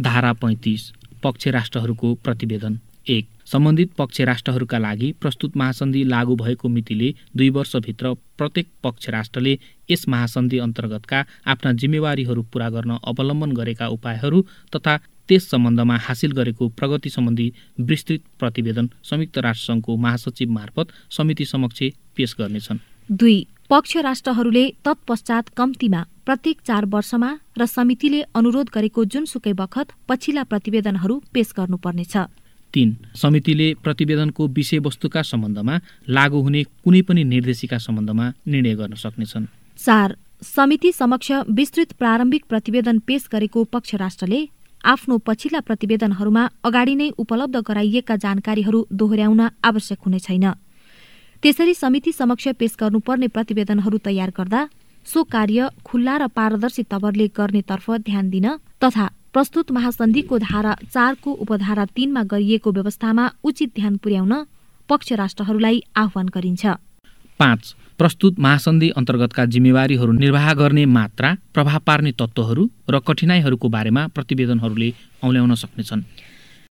धारा पैँतिस पक्ष राष्ट्रहरूको प्रतिवेदन एक। सम्बन्धित पक्ष राष्ट्रहरूका लागि प्रस्तुत महासन्धि लागू भएको मितिले दुई वर्षभित्र प्रत्येक पक्ष राष्ट्रले यस महासन्धि अन्तर्गतका आफ्ना जिम्मेवारीहरू पूरा गर्न अवलम्बन गरेका उपायहरू तथा त्यस सम्बन्धमा हासिल गरेको प्रगति सम्बन्धी विस्तृत प्रतिवेदन संयुक्त राष्ट्रसङ्घको महासचिव मार्फत समिति समक्ष पेश गर्नेछन्। दुई पक्ष राष्ट्रहरूले तत्पश्चात कम्तीमा प्रत्येक चार वर्षमा र समितिले अनुरोध गरेको जुनसुकै बखत पछिल्ला प्रतिवेदनहरू पेश गर्नुपर्नेछ। तीन समितिले प्रतिवेदनको विषयवस्तुका सम्बन्धमा लागू हुने कुनै पनि निर्देशिका सम्बन्धमा निर्णय गर्न सक्नेछन्। चार समिति समक्ष विस्तृत प्रारम्भिक प्रतिवेदन पेश गरेको पक्ष राष्ट्रले आफ्नो पछिल्ला प्रतिवेदनहरूमा अगाडि नै उपलब्ध गराइएका जानकारीहरू दोहोर्याउन आवश्यक हुने छैन। त्यसरी समिति समक्ष पेश गर्नुपर्ने प्रतिवेदनहरू तयार गर्दा सो कार्य खुल्ला र पारदर्शी तवरले गर्नेतर्फ ध्यान दिन तथा प्रस्तुत महासन्धिको धारा चारको उपधारा तीनमा गरिएको व्यवस्थामा उचित ध्यान पुर्याउन पक्ष राष्ट्रहरूलाई आह्वान गरिन्छ। पाँच प्रस्तुत महासन्धि अन्तर्गतका जिम्मेवारीहरू निर्वाह गर्ने मात्रा प्रभाव पार्ने तत्त्वहरू र कठिनाइहरूको बारेमा प्रतिवेदनहरूले औल्याउन सक्नेछन्।